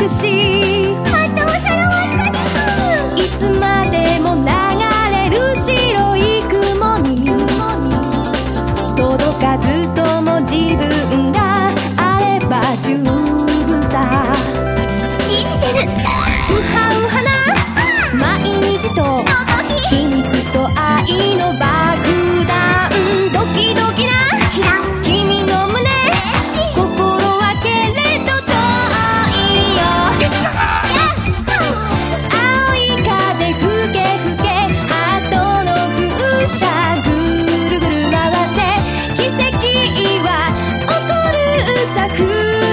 美しい。いつまでも流れる白い雲に。届かずとも自分があれば十分さ。信じてる。咲く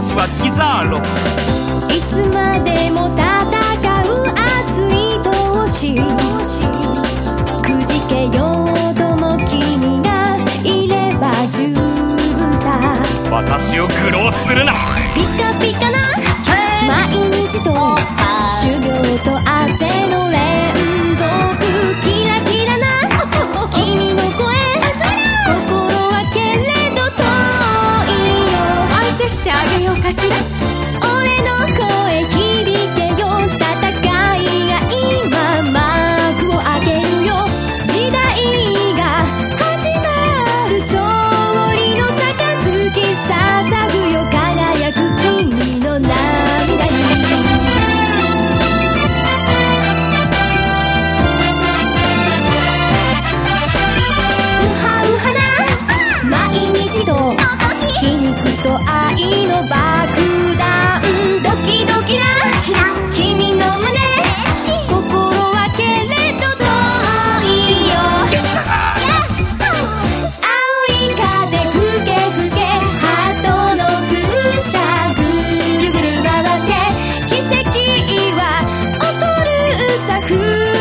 私はギザーロいつまでも戦う熱い闘志。くじけようとも君がいれば十分さ。私を愚弄するな。ピカピカな毎日と could